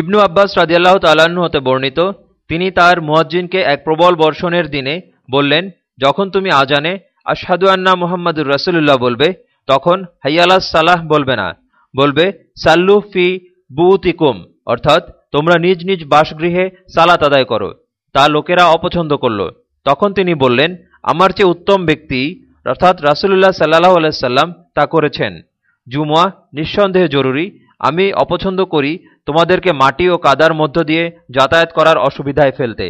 ইবনু আব্বাস রাজিয়াল্লাহ তাল্লাহ্ন হতে বর্ণিত, তিনি তার মুয়াজ্জিনকে এক প্রবল বর্ষণের দিনে বললেন, যখন তুমি আজানে আশহাদু আন্না মোহাম্মদুর রসুল্লাহ বলবে, তখন হাইয়ালা সালাহ বলবে না, বলবে, সাল্লু ফি বুতিকুম অর্থাৎ তোমরা নিজ নিজ বাসগৃহে সালাত আদায় করো, তা লোকেরা অপছন্দ করল। তখন তিনি বললেন, আমার চেয়ে উত্তম ব্যক্তি অর্থাৎ রাসুল্লাহ সাল্লাহ আলাইসাল্লাম তা করেছেন। জুমুয়া নিঃসন্দেহে জরুরি আমি অপছন্দ করি তোমাদেরকে মাটি ও কাদার মধ্য দিয়ে যাতায়াত করার অসুবিধায় ফেলতে।